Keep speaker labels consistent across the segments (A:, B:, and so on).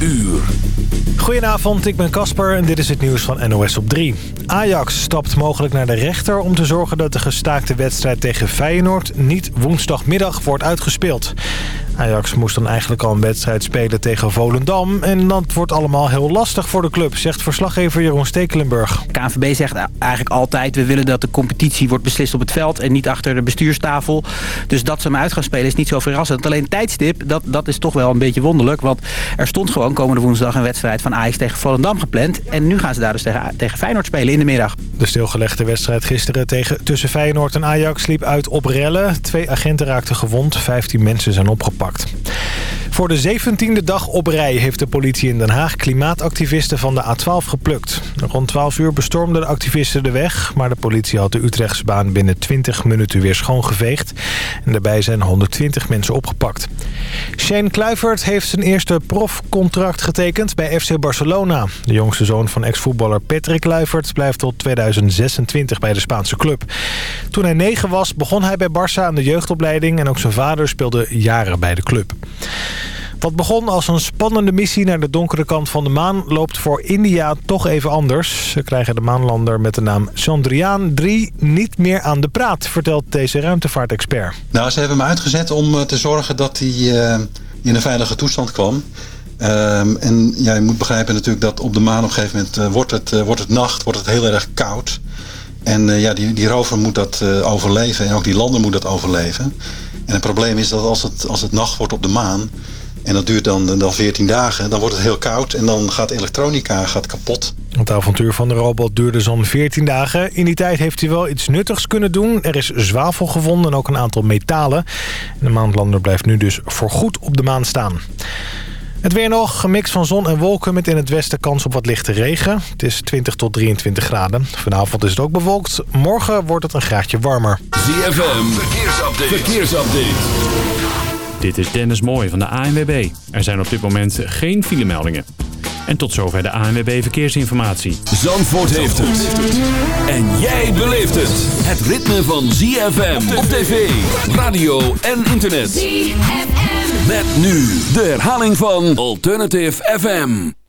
A: uur.
B: Goedenavond, ik ben Casper en dit is het nieuws van NOS op 3. Ajax stapt mogelijk naar de rechter om te zorgen dat de gestaakte wedstrijd tegen Feyenoord niet woensdagmiddag wordt uitgespeeld. Ajax moest dan eigenlijk al een wedstrijd spelen tegen Volendam. En dat wordt allemaal heel lastig voor de club, zegt verslaggever Jeroen Stekelenburg.
C: KNVB zegt eigenlijk altijd... we willen dat de competitie wordt beslist op het veld... en niet achter de bestuurstafel. Dus dat ze hem uit gaan spelen is niet zo verrassend. Alleen tijdstip, dat, dat is toch wel een beetje wonderlijk. Want er stond gewoon komende woensdag een wedstrijd van Ajax tegen Volendam gepland. En nu gaan ze daar dus tegen, tegen Feyenoord spelen in de middag.
B: De stilgelegde wedstrijd gisteren tegen, tussen Feyenoord en Ajax liep uit op rellen. Twee agenten raakten gewond, 15 mensen zijn opgepakt. Voor de zeventiende dag op rij heeft de politie in Den Haag klimaatactivisten van de A12 geplukt. Rond 12 uur bestormden de activisten de weg, maar de politie had de Utrechtsbaan binnen 20 minuten weer schoongeveegd. En daarbij zijn 120 mensen opgepakt. Shane Kluivert heeft zijn eerste profcontract getekend bij FC Barcelona. De jongste zoon van ex-voetballer Patrick Kluivert blijft tot 2026 bij de Spaanse club. Toen hij negen was begon hij bij Barça aan de jeugdopleiding en ook zijn vader speelde jaren bij de club. Wat begon als een spannende missie naar de donkere kant van de maan... loopt voor India toch even anders. Ze krijgen de maanlander met de naam Chandrayaan 3 niet meer aan de praat... vertelt deze ruimtevaartexpert.
D: Nou, ze hebben hem uitgezet om eh, te zorgen dat hij uh, in een veilige toestand kwam. Um, en ja, je moet begrijpen natuurlijk dat op de maan op een gegeven moment... Uh, wordt, het, wordt het nacht, wordt het heel erg koud... En ja, die, die rover moet dat overleven en ook die lander moet dat overleven. En het probleem is dat als het, als het nacht wordt op de maan... en dat duurt dan, dan 14 dagen, dan wordt het heel koud... en dan gaat elektronica gaat kapot.
B: Het avontuur van de robot duurde zo'n 14 dagen. In die tijd heeft hij wel iets nuttigs kunnen doen. Er is zwavel gevonden en ook een aantal metalen. de maanlander blijft nu dus voorgoed op de maan staan. Het weer nog, een mix van zon en wolken met in het westen kans op wat lichte regen. Het is 20 tot 23 graden. Vanavond is het ook bewolkt. Morgen wordt het een graadje warmer.
A: ZFM, verkeersupdate. verkeersupdate.
E: Dit is Dennis Mooij van de ANWB. Er zijn op dit moment geen filemeldingen. En tot zover de ANWB Verkeersinformatie.
A: Zandvoort heeft het. En jij beleeft het. Het ritme van ZFM op tv, radio en internet. ZFM. Met nu de herhaling van Alternative FM.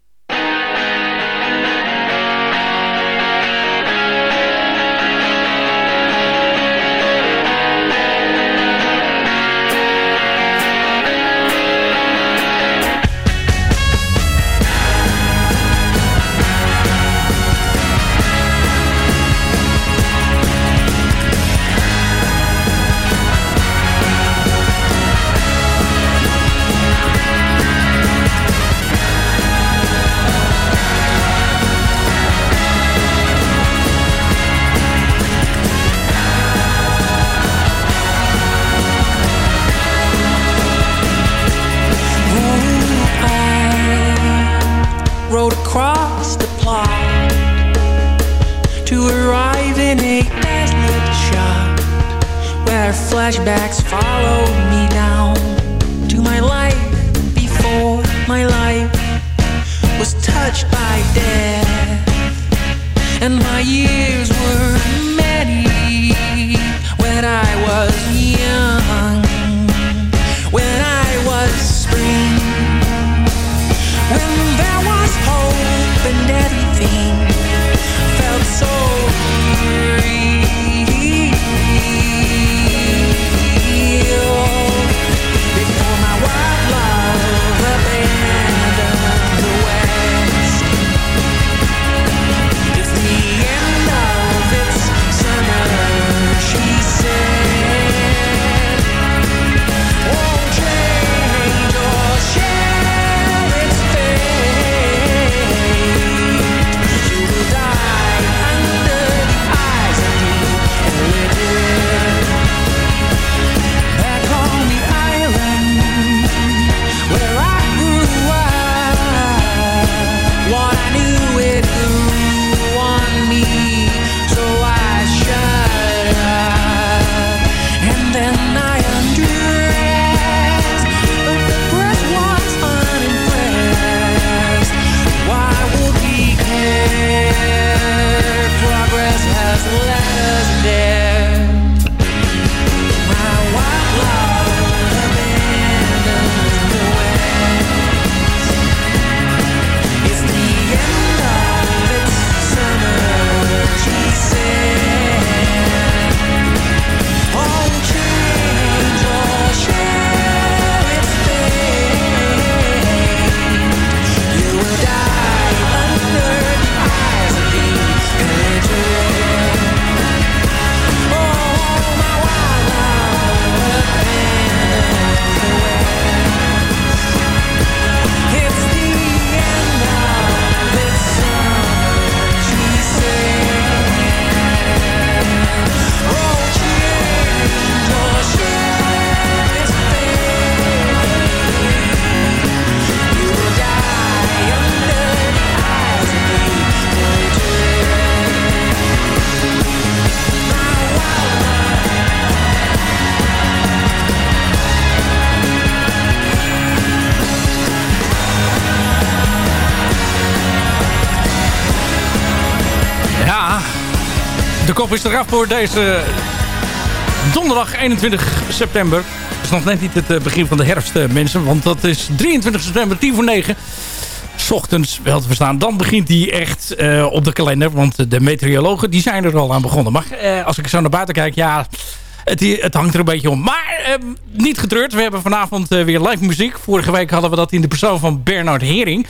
F: Hope and everything
G: kop is eraf voor deze donderdag 21 september. Het is nog net niet het eh, begin van de herfst, eh, mensen. Want dat is 23 september, 10 voor 9. S ochtends wel te verstaan. Dan begint die echt uh, op de kalender. Want de meteorologen die zijn er al aan begonnen. Maar als ik zo naar buiten kijk, ja... Het, het, hangt er een beetje om. Maar uh, niet getreurd. We hebben vanavond weer live muziek. Vorige week hadden we dat in de persoon van Bernard Hering.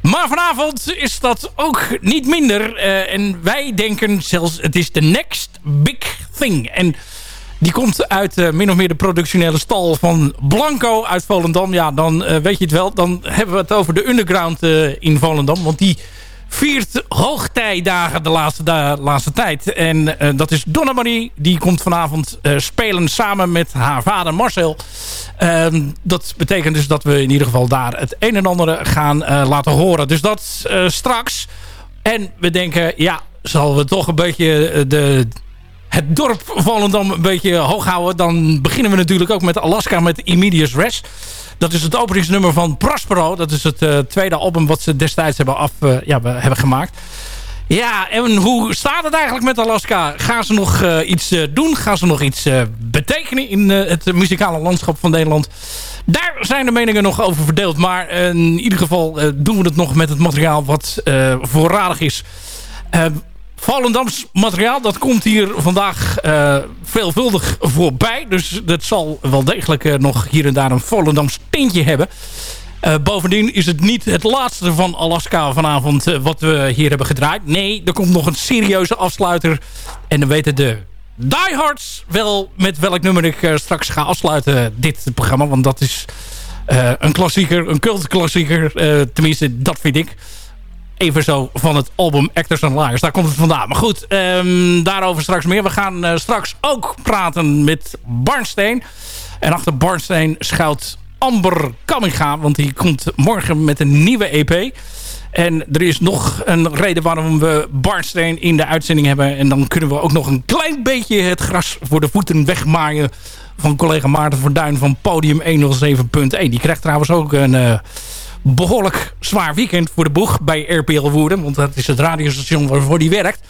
G: Maar vanavond is dat ook niet minder. Uh, en wij denken zelfs het is de next big thing. En die komt uit min of meer de productionele stal van Blanco uit Volendam. Ja, dan weet je het wel. Dan hebben we het over de underground in Volendam. Want die viert hoogtijdagen de laatste, laatste tijd. En uh, dat is Donna Marie. Die komt vanavond uh, spelen samen met haar vader Marcel. Uh, dat betekent dus dat we in ieder geval daar het een en ander gaan uh, laten horen. Dus dat straks. En we denken, ja, zal we toch een beetje de, het dorp Volendam een beetje hoog houden. Dan beginnen we natuurlijk ook met Alaska met Immediate Rest. Dat is het openingsnummer van Prospero. Dat is het uh, tweede album wat ze destijds hebben, af, ja, hebben gemaakt. Ja, en hoe staat het eigenlijk met Alaska? Gaan ze nog uh, iets doen? Gaan ze nog iets betekenen in het muzikale landschap van Nederland? Daar zijn de meningen nog over verdeeld. Maar in ieder geval doen we het nog met het materiaal wat voorradig is. Volendams materiaal, dat komt hier vandaag uh, veelvuldig voorbij. Dus dat zal wel degelijk uh, nog hier en daar een Volendams tintje hebben. Uh, bovendien is het niet het laatste van Alaska vanavond wat we hier hebben gedraaid. Nee, er komt nog een serieuze afsluiter. En dan weten de diehards wel met welk nummer ik straks ga afsluiten dit programma. Want dat is een klassieker, een cultklassieker. tenminste, dat vind ik even zo van het album Actors and Liars. Daar komt het vandaan. Maar goed, um, daarover straks meer. We gaan uh, straks ook praten met Barnsteen. En achter Barnsteen schuilt Amber Kamminga. Want die komt morgen met een nieuwe EP. En er is nog een reden waarom we Barnsteen in de uitzending hebben. En dan kunnen we ook nog een klein beetje het gras voor de voeten wegmaaien... van collega Maarten Verduin van Podium 107.1. Die krijgt trouwens ook een... Uh, behoorlijk zwaar weekend voor de boeg bij RPL Woerden. Want dat is het radiostation waarvoor die werkt.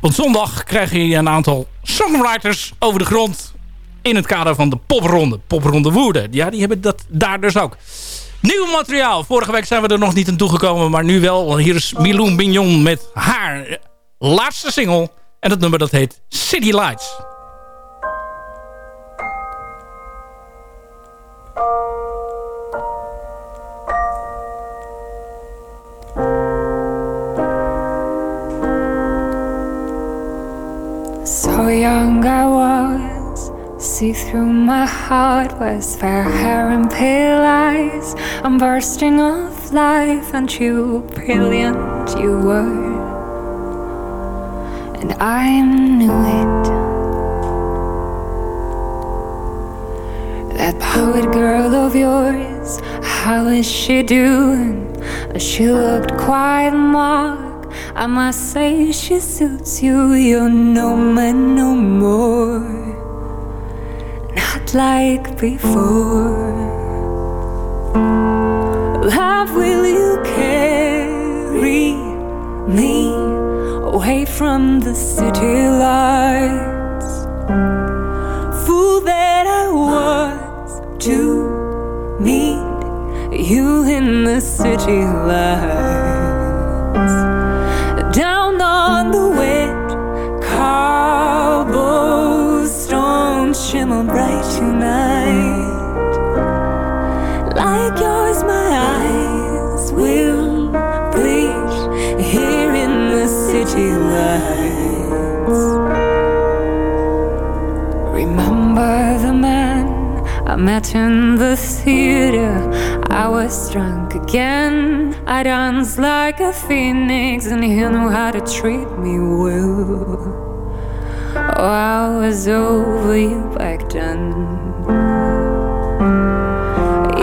G: Want zondag krijg je een aantal songwriters over de grond... in het kader van de popronde. Popronde Woerden. Ja, die hebben dat daar dus ook. Nieuw materiaal. Vorige week zijn we er nog niet aan toegekomen, maar nu wel. Hier is Milou Bignon met haar laatste single. En dat nummer dat heet City Lights.
H: Young I was, see through my heart was fair hair and pale eyes. I'm bursting of life, and you brilliant you were, and I knew it. That poet girl of yours, how is she doing? She looked quite mocked. I must say she suits you. You're no man no more, not like before. Love, will you carry me away from the city lights? Fool that I was to meet you in the city lights In the theater I was drunk again. I danced like a phoenix, and he knew how to treat me well. Oh, I was over you back then.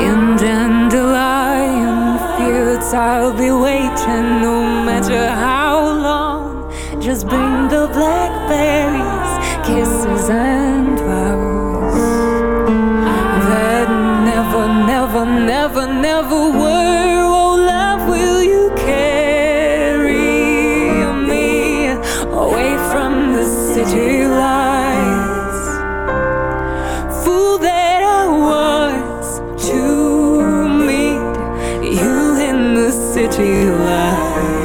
H: In dandelion fields, I'll be waiting no matter how long. Just bring the blackberries, kisses, and flowers never, never, never were. Oh, love, will you carry me away from the
I: city lights? Fool that I was to meet you in the
J: city lights.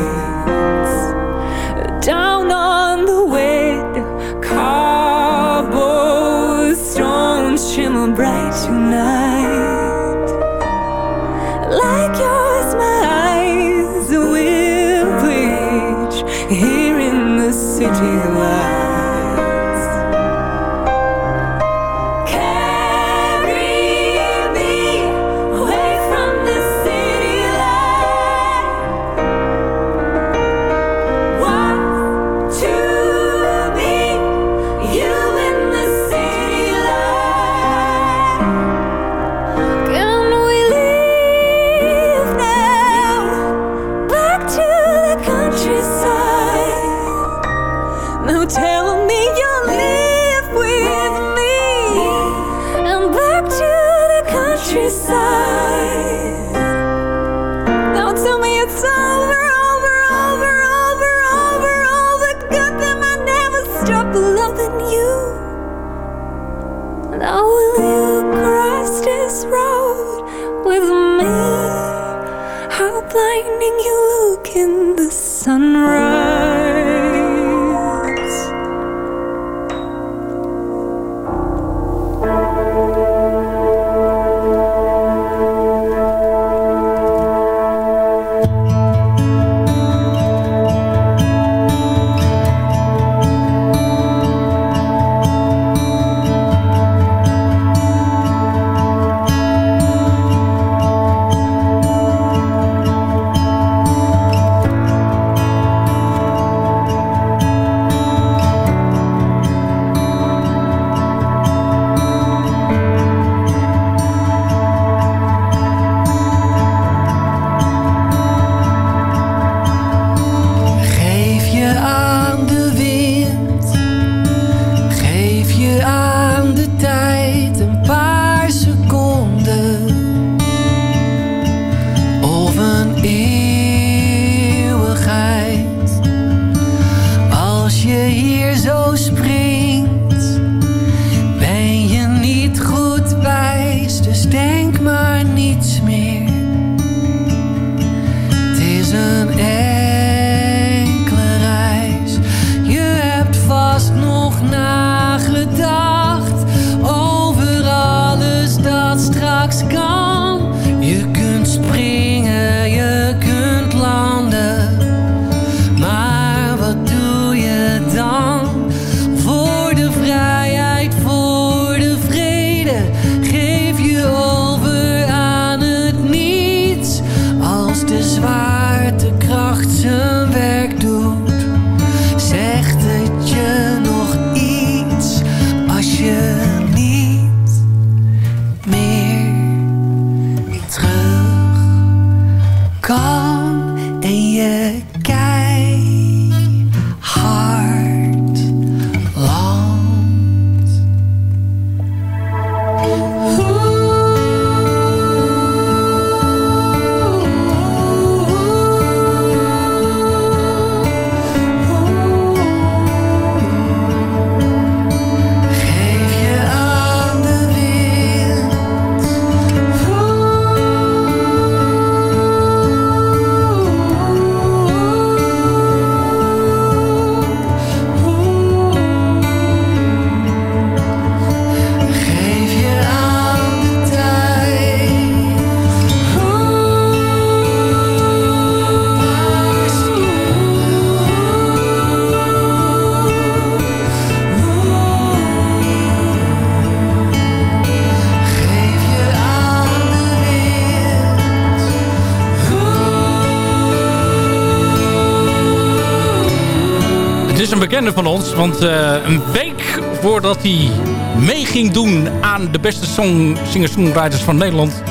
J: Want eh, een week voordat hij mee ging doen aan de beste song, singer-songwriters van Nederland...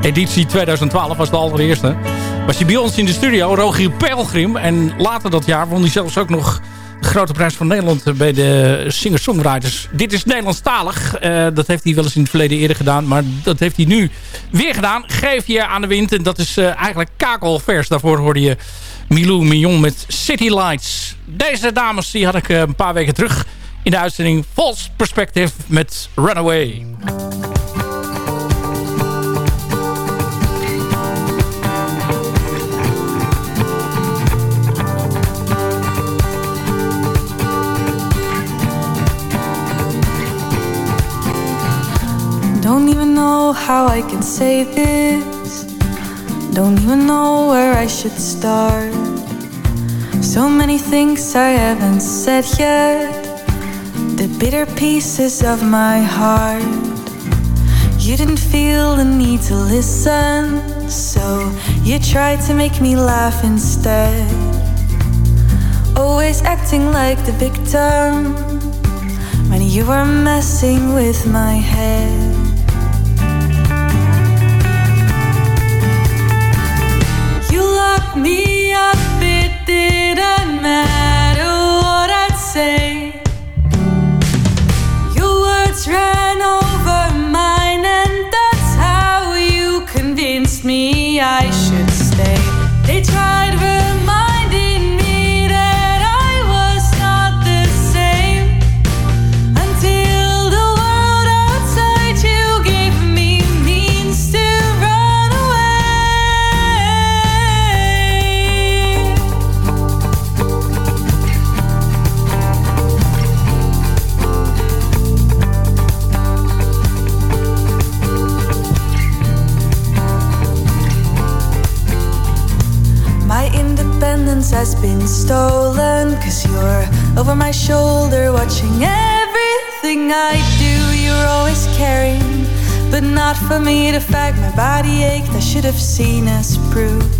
J: editie 2012 was de allereerste... was hij bij ons in de studio, Rogier Pelgrim. En later dat jaar won hij zelfs ook nog de grote prijs van Nederland bij de singer-songwriters. Dit is Nederlandstalig. Uh, dat heeft hij wel eens in het verleden eerder gedaan. Maar dat heeft hij nu weer gedaan. Geef je aan de wind. En dat is uh, eigenlijk kakelvers. Daarvoor hoorde je Milou Mignon met City Lights deze dames die had ik eh, een paar weken terug in de uitzending False Perspective met Runaway.
F: Don't even know how I can say this Don't even know where I should start So many things I haven't said yet. The bitter pieces of my heart. You didn't feel the need to listen, so you tried to make me laugh instead. Always acting like the victim when you were messing with my head. You me up didn't matter. stolen. Cause you're over my shoulder, watching everything I do. You're always caring, but not for me. The fact my body ached, I should have seen as proof.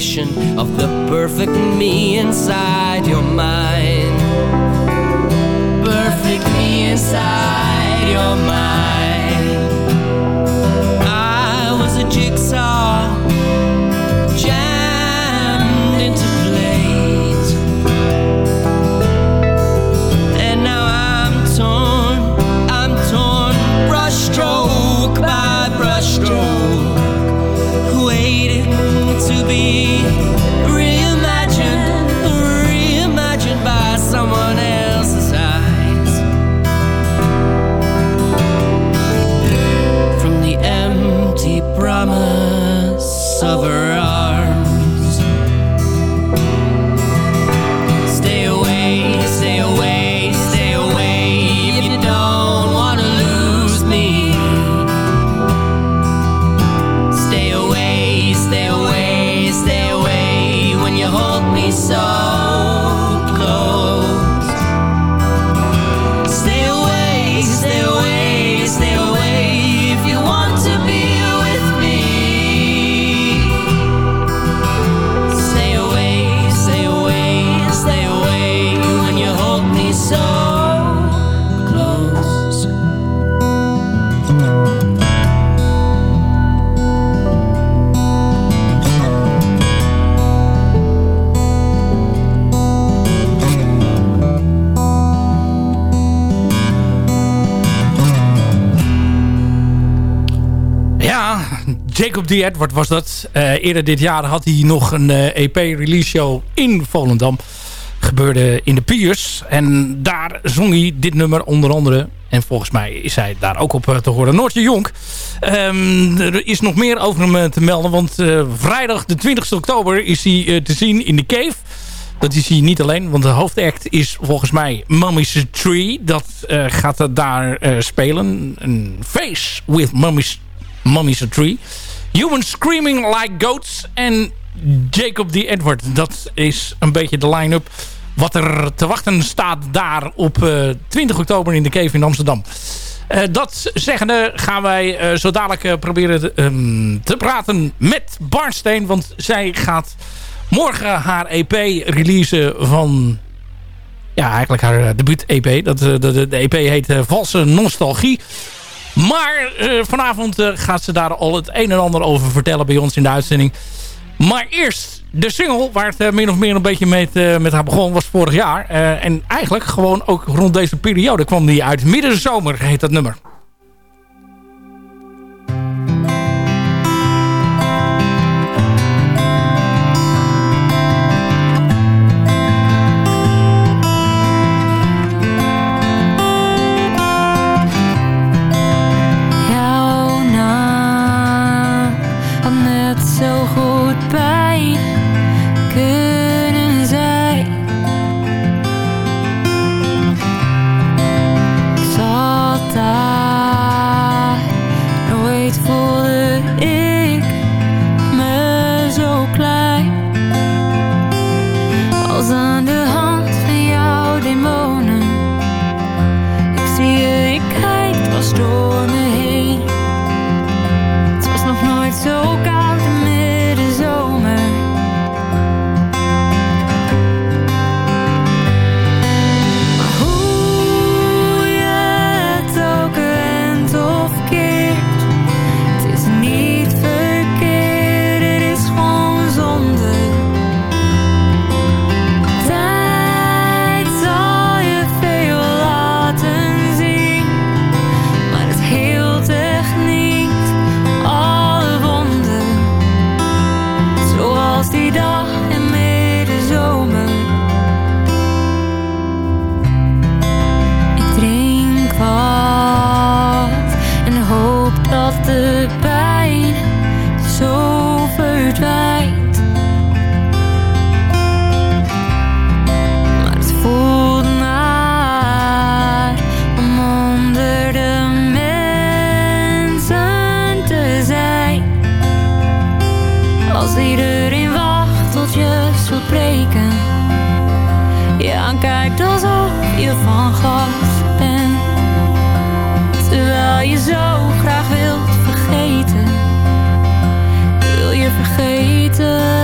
J: Of the
G: Jacob D. Edward was dat. Eh, eerder dit jaar had hij nog een EP-release show in Volendam. Gebeurde in de Piers. En daar zong hij dit nummer onder andere. En volgens mij is hij daar ook op eh, te horen. Noortje Jonk. Ehm, er is nog meer over hem eh, te melden. Want eh, vrijdag de 20 oktober is hij eh, te zien in de Cave. Dat is hij niet alleen, want de hoofdact is volgens mij Mummy's Tree. Dat eh, gaat er daar eh, spelen. Een face with Mummy's, Mummy's Tree. Human Screaming Like Goats en Jacob D. Edward. Dat is een beetje de line-up wat er te wachten staat daar op eh, 20 oktober in de Cave in Amsterdam. Eh, dat zeggende gaan wij eh, zo dadelijk proberen te, ehm, te praten met Barsteen. Want zij gaat morgen haar EP releasen van... Ja, eigenlijk haar debuut-EP. Dat, de, de, EP heet eh, Valse Nostalgie. Maar eh, vanavond eh, gaat ze daar al het een en ander over vertellen bij ons in de uitzending. Maar eerst de single waar het eh, min of meer een beetje met, met haar begon was vorig jaar. En eigenlijk gewoon ook rond deze periode kwam die uit. Midden zomer heet dat nummer.
H: Als iedereen wacht tot je zult breken. Je aankijkt alsof je van gas bent. Terwijl
K: Terwijl je zo graag wilt vergeten Wil je vergeten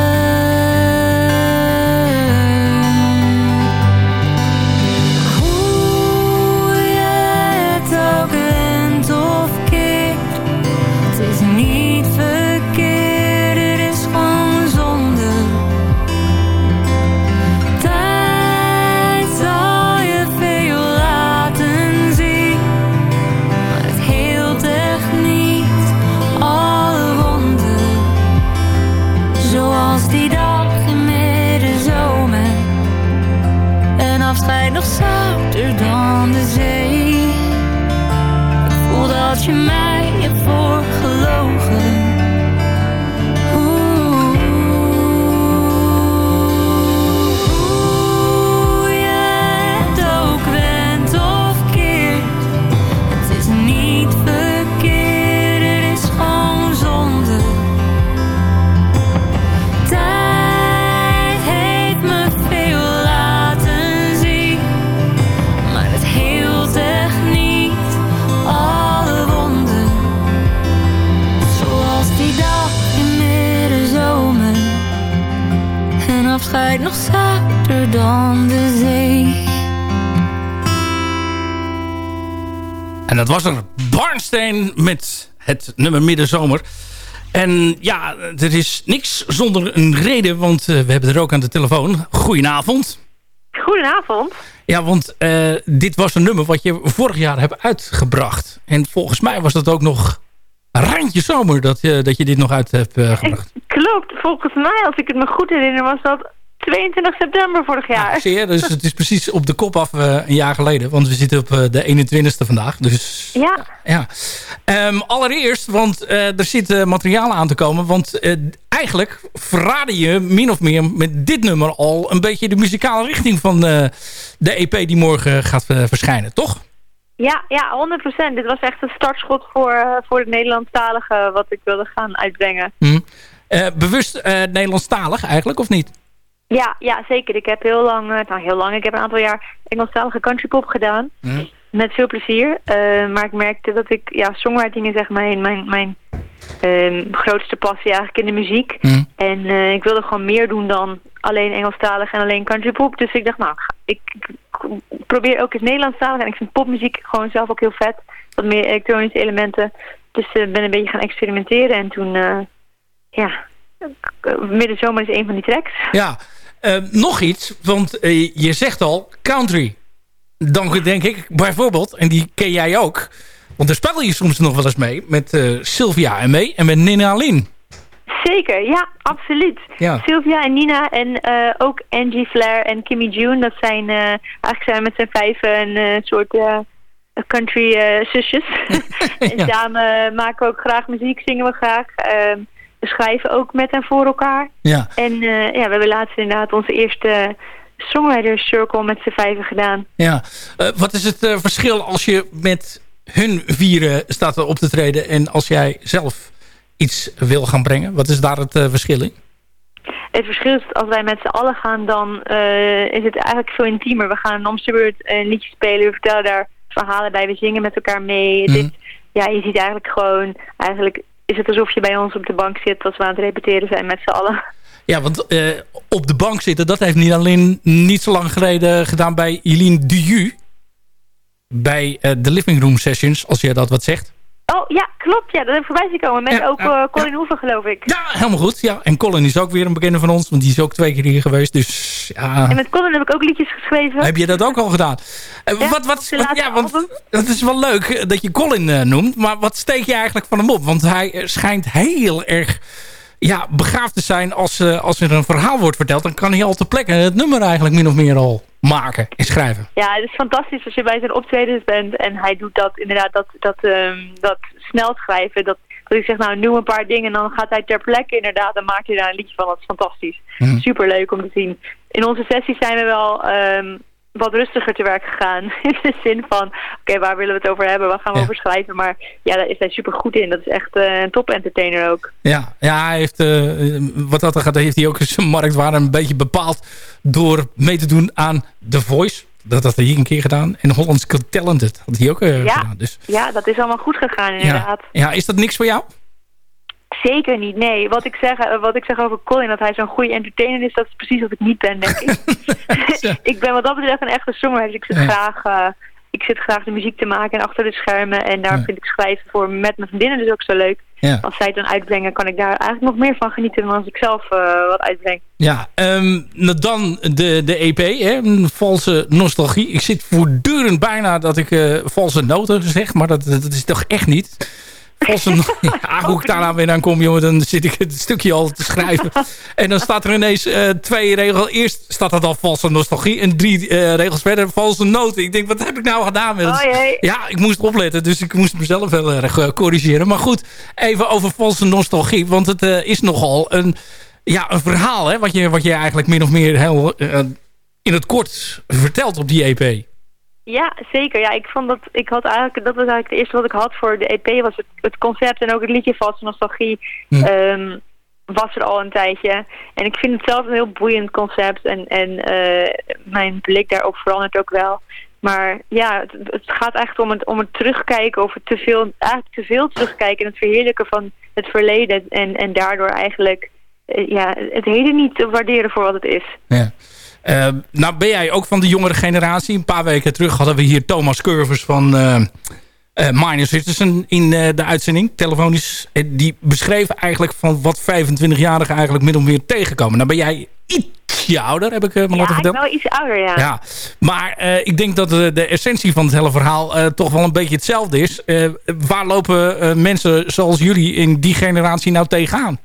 K: zachter dan de zee
G: En dat was er Barnsteen met het nummer Middenzomer. En ja, er is niks zonder een reden, want eh, we hebben er ook aan de telefoon. Goedenavond.
L: Goedenavond.
G: Ja, want eh, dit was een nummer wat je vorig jaar hebt uitgebracht. En volgens mij was dat ook nog randje zomer dat, je dat je dit nog uit hebt eh, gebracht.
L: Klopt, volgens mij, als ik het me goed herinner, was dat 22 september vorig jaar.
G: Zie je, dus het is precies op de kop af eh, een jaar geleden. Want we zitten op eh, de 21ste vandaag. Dus
L: Ja,
G: ja. Ehm, allereerst, want eh, er zit materiaal aan te komen. Want eigenlijk verraadde je min of meer met dit nummer al... een beetje de muzikale richting van de EP die morgen gaat verschijnen, toch?
L: ja, ja, 100%. Dit was echt een startschot voor, voor het Nederlandstalige wat ik wilde gaan uitbrengen.
G: Hm. Bewust Nederlandstalig eigenlijk, of niet?
L: Ja, ja, zeker. Ik heb heel lang, eh, nou heel lang, ik heb een aantal jaar Engelstalige countrypop gedaan.
G: Hm.
L: Met veel plezier. Eh, maar ik merkte dat ik, ja, songwriting is echt mijn, mijn, mijn ehm, grootste passie eigenlijk in de muziek.
G: Hm.
L: En eh, ik wilde gewoon meer doen dan alleen Engelstalig en alleen countrypop. Dus ik dacht, nou, ik, ik probeer ook eens Nederlandstalig. En ik vind popmuziek gewoon zelf ook heel vet. Wat meer elektronische elementen. Dus ik ben een beetje gaan experimenteren. En toen, ja, middenzomer is een van die tracks.
G: Ja, eh, nog iets, want eh, je zegt al country. Dan denk ik bijvoorbeeld, en die ken jij ook... want daar spel je soms nog wel eens mee... met eh, Sylvia en mee en met Nina Lin.
L: Zeker, ja, absoluut.
G: Ja.
L: Sylvia en Nina en eh, ook Angie Flair en Kimmy June. Dat zijn eigenlijk zijn met z'n vijven een soort country zusjes. en
G: Ja.
L: samen maken we ook graag muziek, zingen we graag. Schrijven ook met en voor elkaar.
G: Ja.
L: En eh, ja, we hebben laatst inderdaad onze eerste songwriters circle met z'n vijven gedaan.
G: Ja. Eh, wat is het eh, verschil als je met hun vieren staat op te treden... en als jij zelf iets wil gaan brengen? Wat is daar het verschil in?
L: Het verschil is dat als wij met z'n allen gaan, dan is het eigenlijk veel intiemer. We gaan de beurt een liedje spelen, we vertellen daar verhalen bij, we zingen met elkaar mee. Het is- ja, je ziet eigenlijk gewoon, eigenlijk is het alsof je bij ons op de bank zit als we aan het repeteren zijn met z'n allen.
G: Ja, want eh, op de bank zitten, dat heeft Nina Lin niet zo lang geleden gedaan bij Eline Duju. Bij eh, de Living Room Sessions, als jij dat wat zegt.
L: Oh ja, klopt. Ja, dat heb ik voorbij zien komen. Met
G: Ja,
L: ook
G: ja,
L: eh, Colin Hoeven, geloof ik.
G: Ja, helemaal goed. Ja. En Colin is ook weer een bekende van ons, want die is ook twee keer hier geweest. Dus ja,
L: En met Colin heb ik ook liedjes geschreven.
G: heb je dat ook al gedaan. Eh,
L: Ja,
G: wat, wat, ja, want het is wel leuk eh, dat je Colin noemt. Maar wat steek je eigenlijk van hem op? Want hij schijnt heel erg ja, begaafd te zijn als, als er een verhaal wordt verteld. Dan kan hij al ter plekke het nummer eigenlijk min of meer al maken en schrijven.
L: Ja, het is fantastisch als je bij zijn optredens bent en hij doet dat inderdaad, dat, dat, ehm, dat snel schrijven. Dat, dat ik zeg, nou noem een paar dingen en dan gaat hij ter plekke inderdaad en maakt hij daar een liedje van. Dat is fantastisch.
G: Mhm.
L: Superleuk om te zien. In onze sessies zijn we wel ehm, wat rustiger te werk gegaan. In de zin van, oké, waar willen we het over hebben? Waar gaan we
G: Ja.
L: over schrijven? Maar ja, daar is hij super goed in. Dat is echt eh, een top entertainer ook.
G: Ja, ja hij heeft, eh, wat dat er gaat, heeft hij ook zijn marktwaarde een beetje bepaald door mee te doen aan The Voice. Dat had hij hier een keer gedaan. En Hollands Got Talented had hij ook uh,
L: ja.
G: gedaan. Dus,
L: ja, dat is allemaal goed gegaan inderdaad.
G: Ja. ja, is dat niks voor jou?
L: Zeker niet, nee. Wat ik zeg, uh, wat ik zeg over Colin, dat hij zo'n goede entertainer is, dat is precies wat ik niet ben, denk ik. ik ben wat dat betreft een echte songwriter. Ik zit ja. graag... Uh, ik zit graag de muziek te maken en achter de schermen. En daar ja. vind ik schrijven voor met mijn vriendinnen dus ook zo leuk.
G: Ja.
L: Als zij het dan uitbrengen, kan ik daar eigenlijk nog meer van genieten dan als ik zelf uh, wat uitbreng.
G: Ja, um, dan de, de EP, hè? Valse nostalgie. Ik zit voortdurend bijna dat ik uh, valse noten zeg, maar dat, dat is toch echt niet. Valse ja, hoe ik daar nou weer aan kom, jongen, dan zit ik het stukje al te schrijven. en dan staat er ineens uh, twee regels. Eerst staat het al valse nostalgie en drie uh, regels verder valse noten. Ik denk, wat heb ik nou gedaan? Met
L: oh.
G: Ja, ik moest opletten, dus ik moest mezelf heel erg uh, corrigeren. Maar goed, even over valse nostalgie, want het is nogal een, ja, een verhaal, hè, wat je, wat je eigenlijk min of meer heel in het kort vertelt op die EP.
L: Ja, zeker. Ja, ik vond dat ik had eigenlijk dat was eigenlijk het eerste wat ik had voor de EP was het, het concept en ook het liedje Valse Nostalgie
G: Hm.
L: um, was er al een tijdje. En ik vind het zelf een heel boeiend concept en, en uh, mijn blik daarop verandert ook wel. Maar ja, het, het gaat echt om het, om het terugkijken of het te veel, eigenlijk te veel terugkijken en het verheerlijken van het verleden en, en daardoor eigenlijk uh, ja, het heden niet te waarderen voor wat het is.
G: Ja. Uh, nou ben jij ook van de jongere generatie. Een paar weken terug hadden we hier Thomas Curvers van uh, uh, Minor Citizen in de uitzending. Telefonisch. Die beschreef eigenlijk van wat 25-jarigen eigenlijk min of meer tegenkomen. Nou ben jij ietsje ouder, heb ik me
L: ja,
G: laten vertellen.
L: Ja, wel iets ouder, ja.
G: ja. Maar ik denk dat de, de, essentie van het hele verhaal toch wel een beetje hetzelfde is. waar lopen mensen zoals jullie in die generatie nou tegenaan?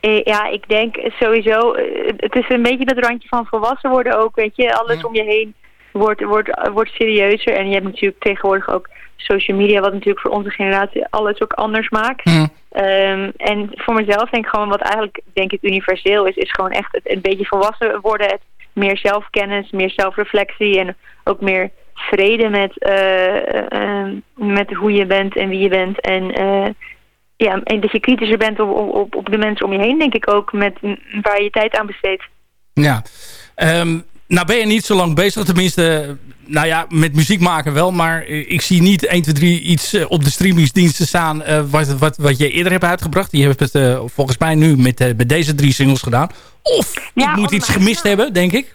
L: Ja, ik denk sowieso, het is een beetje dat randje van volwassen worden ook, weet je. Alles om je heen wordt, wordt, wordt serieuzer. En je hebt natuurlijk tegenwoordig ook social media, wat natuurlijk voor onze generatie alles ook anders maakt. Um, en voor mezelf denk ik gewoon, wat eigenlijk denk ik universeel is, is gewoon echt het, een beetje volwassen worden. Het meer zelfkennis, meer zelfreflectie en ook meer vrede met, uh, uh, met hoe je bent en wie je bent. En uh, ja, en dat je kritischer bent op, op, op de mensen om je heen, denk ik ook, met waar je tijd aan besteedt.
G: Ja, um, nou ben je niet zo lang bezig, tenminste, nou ja, met muziek maken wel, maar ik zie niet 1, 2, 3 iets op de streamingsdiensten staan uh, wat, wat, wat je eerder hebt uitgebracht. Je hebt het uh, volgens mij nu met, uh, met deze drie singles gedaan. Of ja, ik moet iets gemist hebben, denk ik.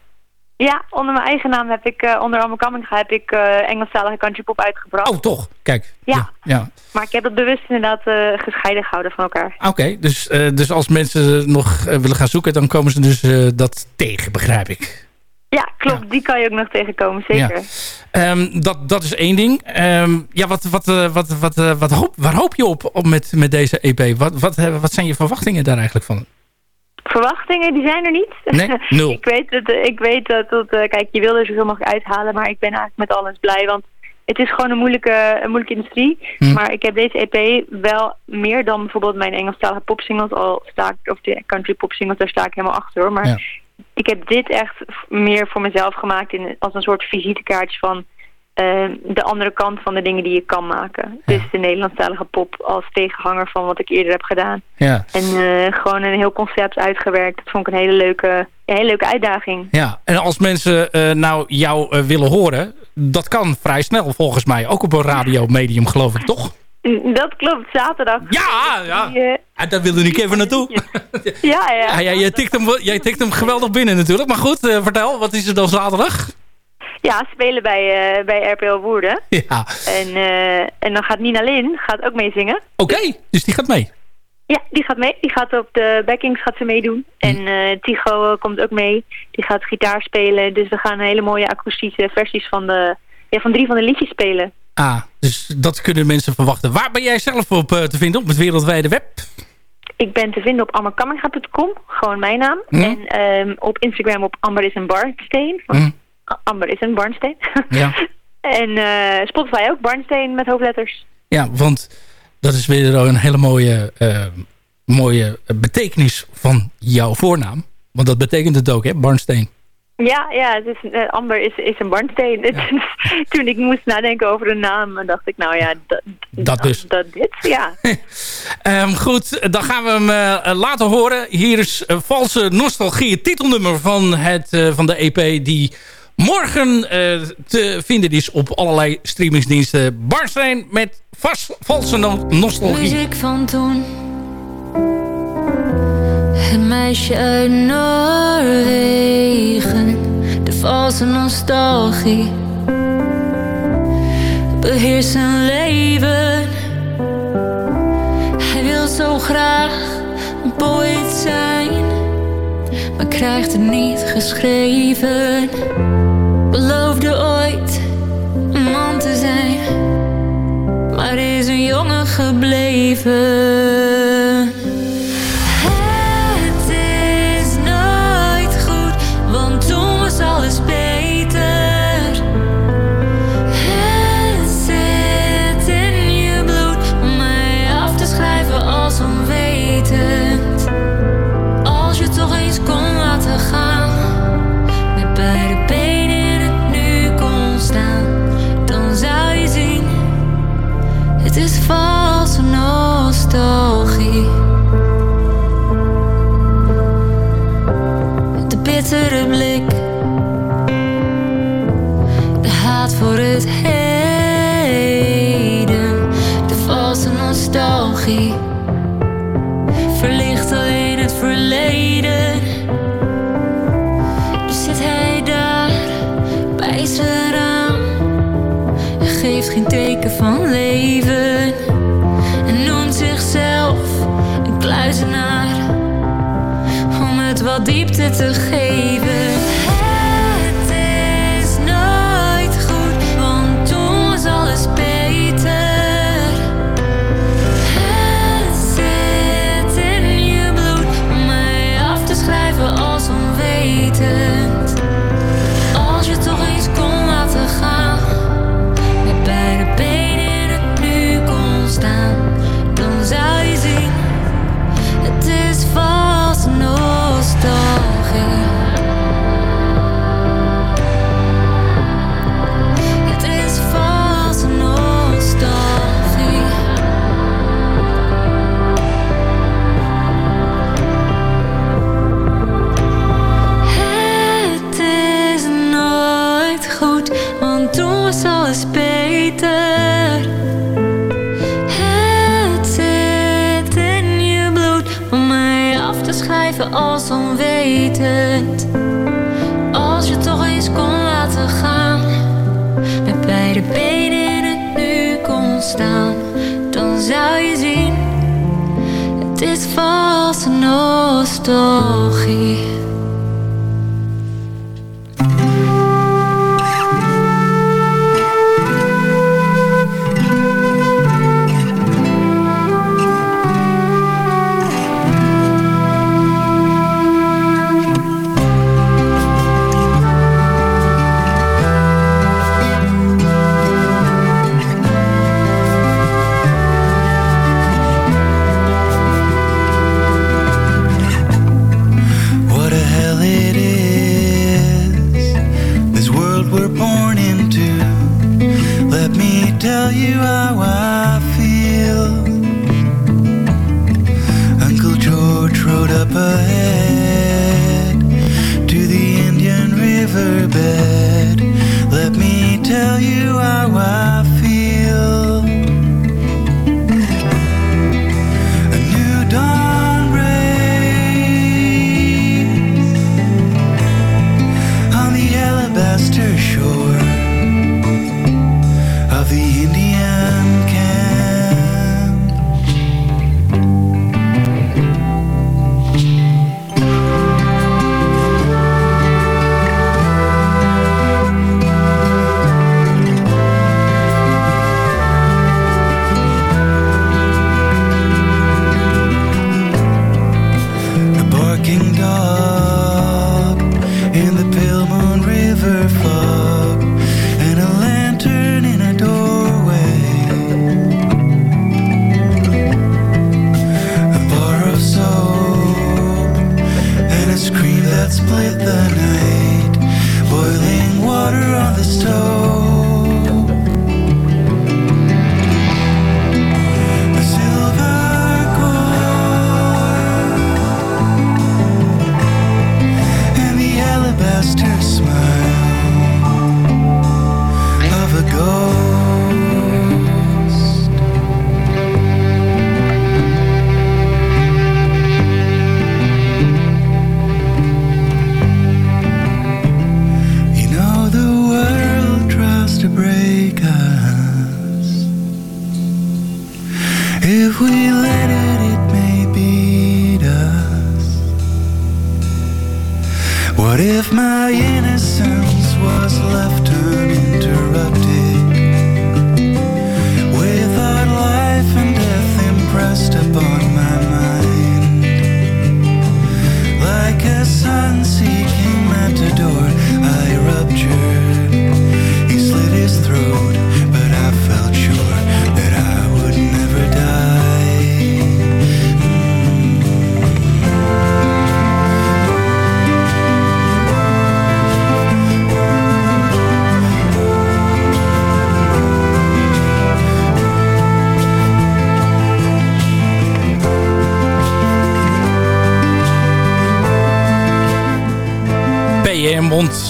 L: Ja, onder mijn eigen naam heb ik, uh, onder Alma Kamminga heb ik uh, Engelstalige country pop uitgebracht.
G: Oh, toch? Kijk.
L: Ja.
G: ja, ja.
L: Maar ik heb het bewust inderdaad uh, gescheiden gehouden van elkaar.
G: Oké, okay, dus, dus als mensen nog willen gaan zoeken, dan komen ze dus dat tegen, begrijp ik.
L: Ja, klopt. Ja. Die kan je ook nog tegenkomen, zeker.
G: Ja. Um, dat, dat is één ding. Um, ja, wat, wat, wat, wat, wat hoop, waar hoop je op, op met, met deze EP? Wat, wat, wat zijn je verwachtingen daar eigenlijk van?
L: Verwachtingen, die zijn er niet.
G: Nee, nul.
L: ik weet dat, ik weet dat, dat uh, kijk, je wil er zoveel mogelijk uithalen, maar ik ben eigenlijk met alles blij, want het is gewoon een moeilijke, een moeilijke industrie.
G: Hm.
L: Maar ik heb deze EP wel meer dan bijvoorbeeld mijn Engelstalige popsingles, al sta ik, of de country popsingles, daar sta ik helemaal achter hoor. Maar
G: ja.
L: ik heb dit echt meer voor mezelf gemaakt in, als een soort visitekaartje van uh, de andere kant van de dingen die je kan maken.
G: Ja.
L: Dus de Nederlandstalige pop als tegenhanger van wat ik eerder heb gedaan.
G: Ja.
L: En uh, gewoon een heel concept uitgewerkt. Dat vond ik een hele leuke, een hele leuke uitdaging.
G: Ja, en als mensen uh, nou jou willen horen, dat kan vrij snel volgens mij. Ook op een radiomedium geloof ik, toch?
L: Dat klopt, zaterdag.
G: Ja, ja. Uh, daar wilde ik even naartoe.
L: ja, ja.
G: ja, ja jij, tikt hem, jij tikt hem geweldig binnen natuurlijk. Maar goed, vertel, wat is er dan zaterdag?
L: Ja, spelen bij, uh, bij RPL Woerden.
G: Ja.
L: En, uh, en dan gaat Nina Lin gaat ook meezingen.
G: Oké, okay, dus die gaat mee?
L: Ja, die gaat mee. Die gaat op de backings gaat ze meedoen. Hm. En uh, Tigo komt ook mee. Die gaat gitaar spelen. Dus we gaan hele mooie akoestische versies van, de, ja, van drie van de liedjes spelen.
G: Ah, dus dat kunnen mensen verwachten. Waar ben jij zelf op te vinden op het wereldwijde web?
L: Ik ben te vinden op amberkamminga.com, gewoon mijn naam.
G: Hm.
L: En um, op Instagram op Amber is een barsteen.
G: Hm.
L: Amber is een Barnsteen.
G: Ja.
L: en uh, Spotify ook, Barnsteen met hoofdletters.
G: Ja, want dat is weer een hele mooie, uh, mooie betekenis van jouw voornaam. Want dat betekent het ook, hè, Barnsteen.
L: Ja, ja het is, uh, Amber is, is een barnsteen. Ja. Toen ik moest nadenken over een naam, dacht ik, nou ja, dat,
G: dat dus.
L: Dat, dit, ja.
G: um, goed, dan gaan we hem uh, laten horen. Hier is uh, Valse Nostalgie, het titelnummer van, het, van de EP die Morgen eh, te vinden is op allerlei streamingsdiensten Barstijn met vast, valse no nostalgie.
K: Muziek van toen. Het meisje uit Noorwegen. De valse nostalgie. Beheerst zijn leven. Hij wil zo graag een poëet zijn maar krijgt het niet geschreven. Beloofde ooit een man te zijn, maar is een jongen gebleven. te geven.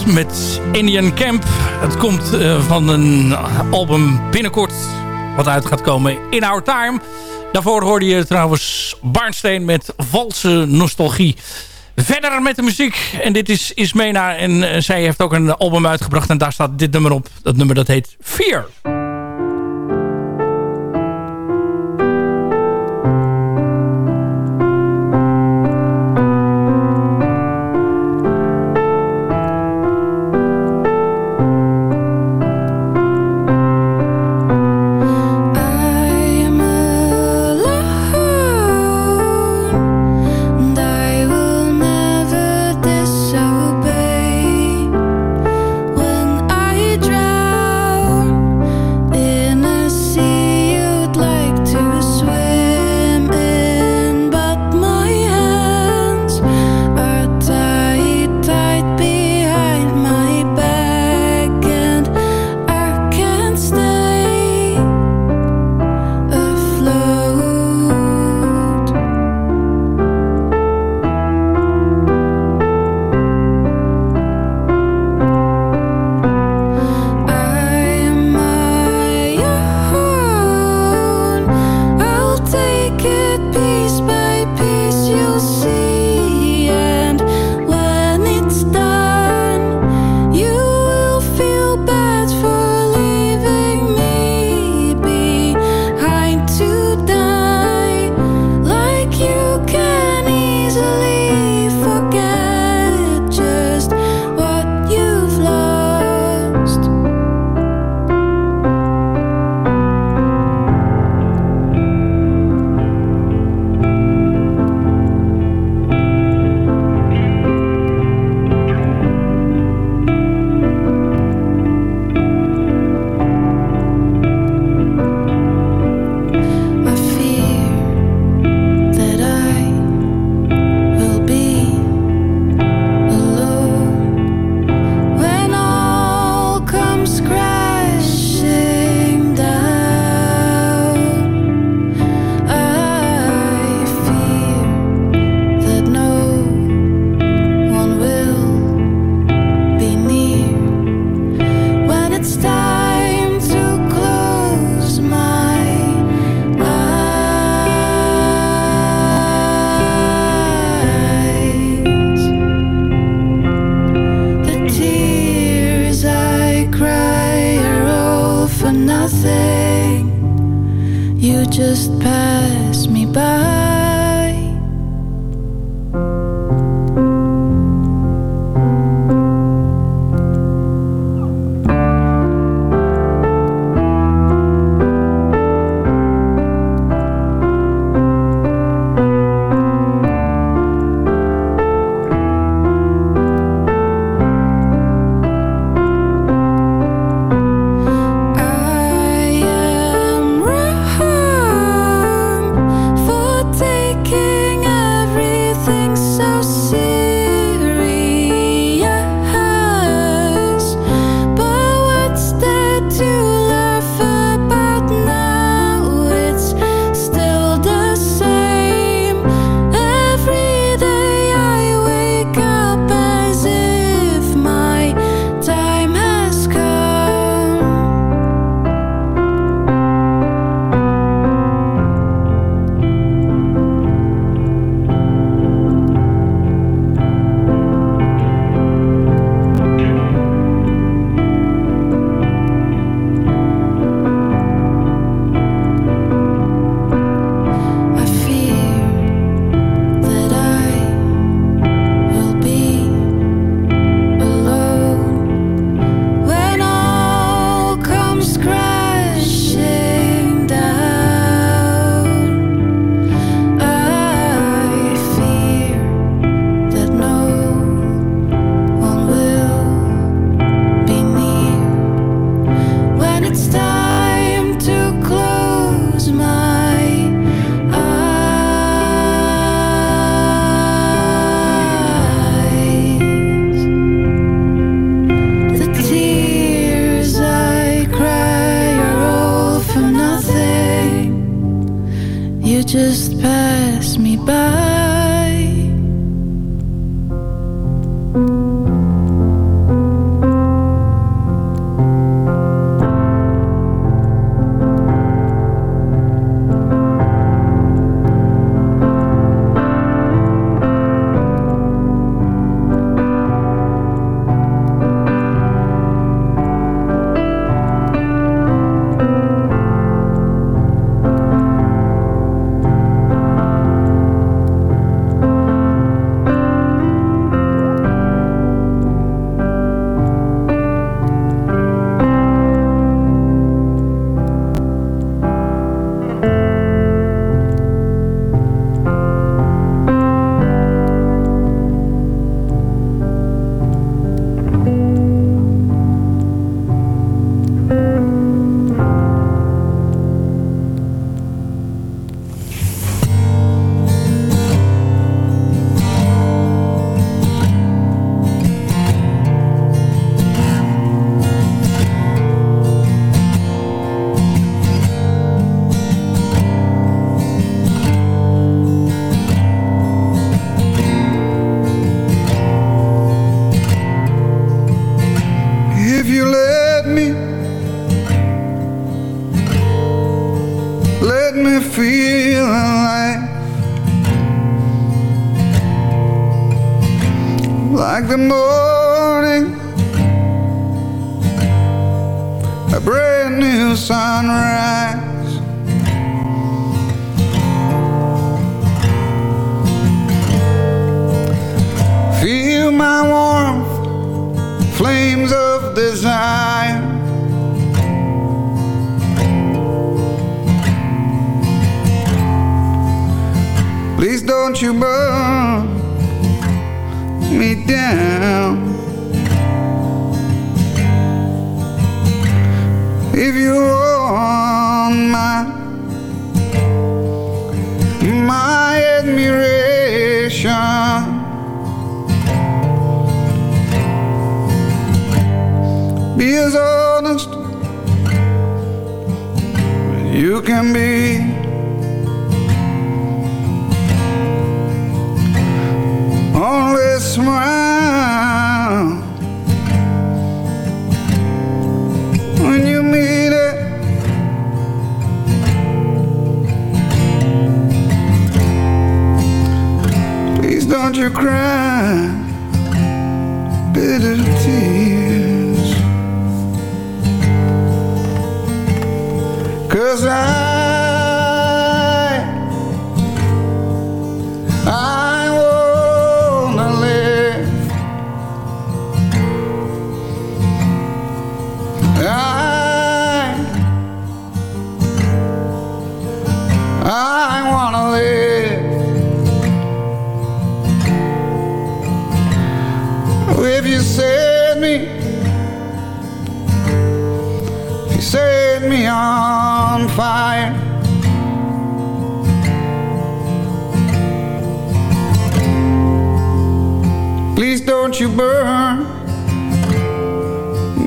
K: met
M: Indian Camp.
F: Het komt eh, van een album binnenkort wat uit gaat komen in Our Time. Daarvoor hoorde je trouwens Barnsteen met valse nostalgie. Verder met de muziek. En dit is Ismena en eh, zij heeft ook een album uitgebracht en daar staat dit nummer op. Dat nummer dat heet Fear.
N: Like the
O: don't you burn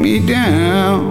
O: me down.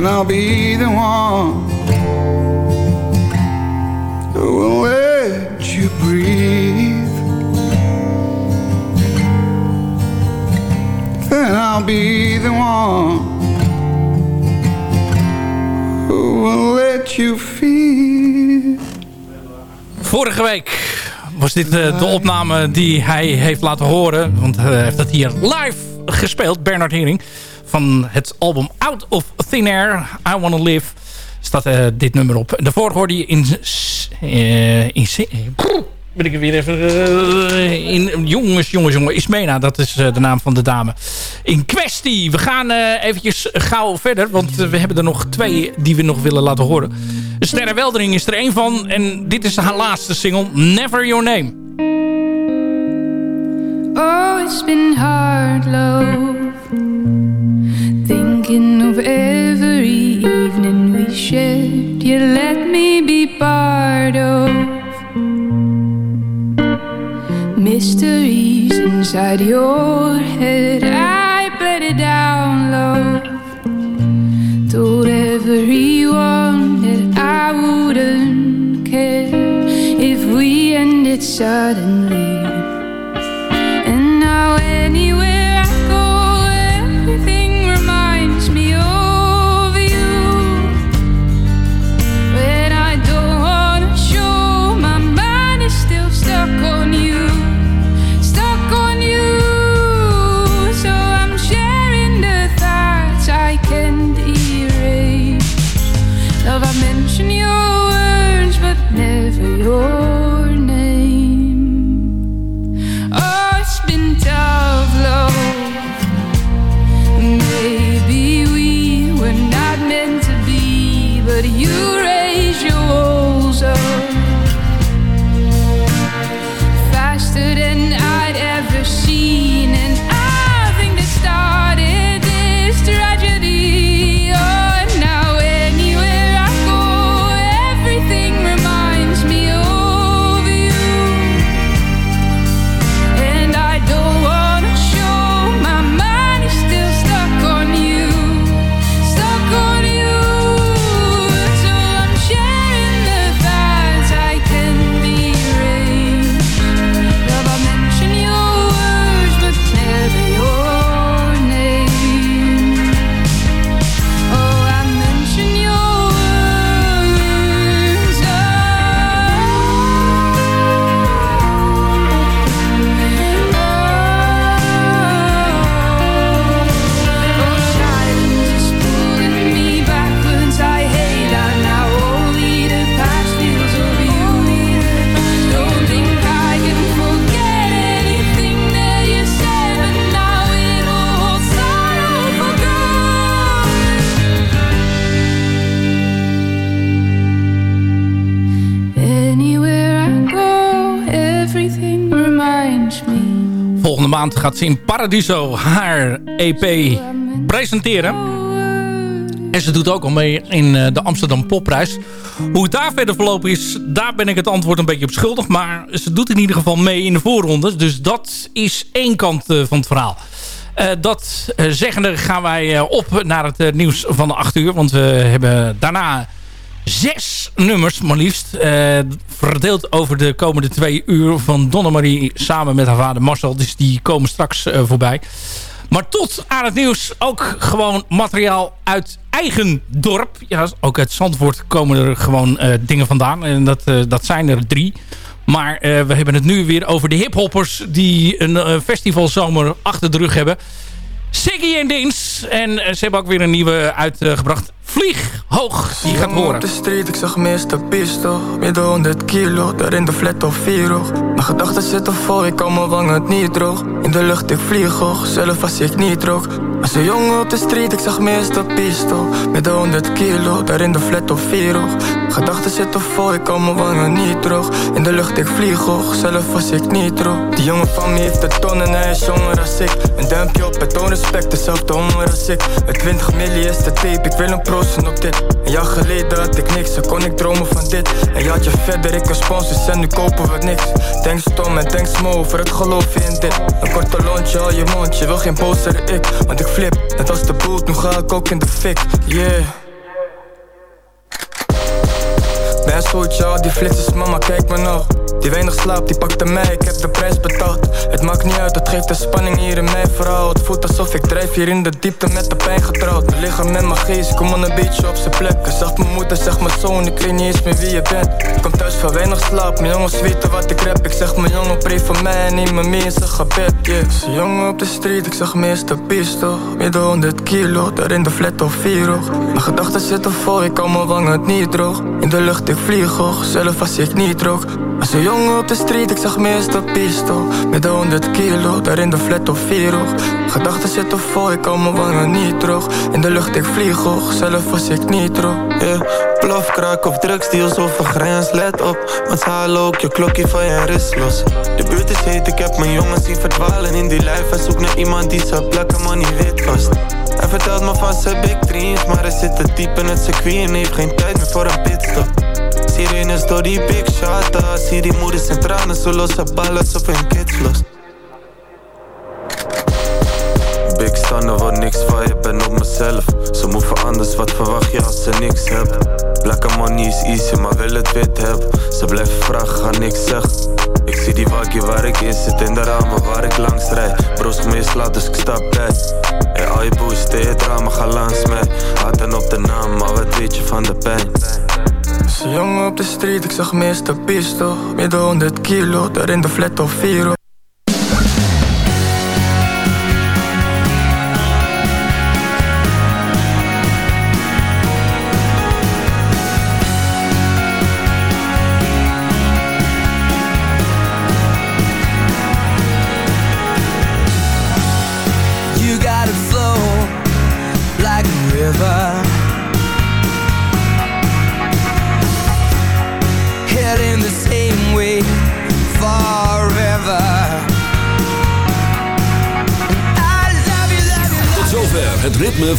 O: Then I'll be the one let
P: you breathe. Then I'll be the one let you feel.
G: Vorige week was dit eh, de opname die hij heeft laten horen. Want hij heeft dat hier live gespeeld, Bernard Hering. Van het album Out of Thin Air, I Wanna Live, staat eh, dit nummer op. Vorige hoorde je in... eh, in ben ik er weer even... eh, jongens, jongens, jongens. Ismena, dat is eh, de naam van de dame. In kwestie. We gaan eh, eventjes gauw verder. Want eh, we hebben er nog twee die we nog willen laten horen. Sterre Weldering is er één van. En dit is haar laatste single. Never Your Name.
H: Oh, it's been hard, love. Thinking of every You let me be part of mysteries inside your head. I bled it down, love. Told everyone that I wouldn't care if we ended suddenly.
G: Gaat ze in Paradiso haar EP presenteren. En ze doet ook al mee in eh, de Amsterdam Popprijs. Hoe het daar verder verlopen is, daar ben ik het antwoord een beetje op schuldig. Maar ze doet in ieder geval mee in de voorrondes. Dus dat is één kant eh, van het verhaal. Eh, dat zeggende gaan wij op naar het nieuws van de 8 uur. Want we hebben daarna zes nummers maar liefst. eh, verdeeld over de komende twee uur van Donna Marie samen met haar vader Marcel. Dus die komen straks eh, voorbij. Maar tot aan het nieuws ook gewoon materiaal uit eigen dorp. Ja, ook uit Zandvoort komen er gewoon eh, dingen vandaan. En dat, dat zijn er drie. Maar we hebben het nu weer over de hiphoppers die een festivalzomer achter de rug hebben. Siggy en Dins. En ze hebben ook weer een nieuwe uitgebracht. Vlieg hoog, die gaat horen.
Q: Op de street, ik zag Mr. Pistol Midden 100 kilo, daar in de flat of vier hoog Mijn gedachten zitten vol, ik kan mijn wangen het niet droog. In de lucht, ik vlieg hoog, zelf als ik niet rook. Als een jongen op de street, ik zag Mr. Pistol Midden 100 kilo, daar in de flat of vier hoog gedachten zitten vol, ik kan mijn wangen niet droog. In de lucht, ik vlieg hoog, zelf als ik niet rook. Die jongen van me heeft de ton en hij is jonger als ik. Een duimpje op, het toon respect, dezelfde honger als ik. Met 20 milli is de tape, ik wil een pro Een jaar geleden had ik niks, dan kon ik dromen van dit. En je had je verder, ik een sponsors en nu kopen we niks. Denk stom en denk smooth, voor het geloof in dit. Een korte lontje, al je mond, je wil geen bozer ik. Want ik flip, net als de boot, nu ga ik ook in de fik, yeah. Ben zoetje, al die flitsers, mama kijk me nog Die weinig slaapt, die pakte mij, ik heb de prijs betaald. Het maakt niet uit, het geeft de spanning hier in mijn verhaal Het voelt alsof ik drijf hier in de diepte met de pijn getrouwd. Mijn lichaam en mijn geest, kom al een beetje op zijn plek. Ik zag mijn moeder, zeg mijn zoon, ik weet niet eens meer wie je bent. Ik kom thuis van weinig slaap, mijn jongens weten wat ik rap. Ik zeg mijn jongen, pray voor mij en neem me mee in zijn gebed, yeah. Jongen op de street, ik zag meeste pistool. Midden 100 kilo, daar in de flat of vier hoog Mijn gedachten zitten vol, ik kan mijn wangen niet droog. In de lucht, ik vlieg hoog, zelf was ik niet droog Als jongen op de street, ik zag meestal pistool. Met de 100 kilo, daar in de flat of vier hoog Gedachten zitten vol, ik kan mijn wangen niet droog In de lucht, ik vlieg hoog, zelf was ik niet droog
R: Yeah, plof, krak of drugsdeals over grens, let op. Want ze halen ook je klokje van je rust los. De buurt is heet, ik heb mijn jongens zien verdwalen in die lijf. En zoek naar iemand die zijn plekken money wit vast Hij vertelt me van zijn big dreams Maar hij zit te diep in het circuit en heeft geen tijd meer voor een pitstop Sirenes door die big shot Zie die moeders en tranen, zo losse ballen alsof hun kids los Big stander wordt niks van je, ben op mezelf. Ze moeten anders, wat verwacht je als ze niks hebben? Black money is easy, maar wil het wit hebben? Ze blijven vragen, ga niks zeggen. Ik zie die wakkie waar ik in zit in de ramen waar ik langs rijd. Broos meeslaat, dus ik stap bij Hey, al je boos, het drama, ga langs mij. Hadden op de naam, maar wat weet je van de pijn
Q: Een jongen op de street, ik zag meeste pistool Midden 100 kilo, daar in de flat of vier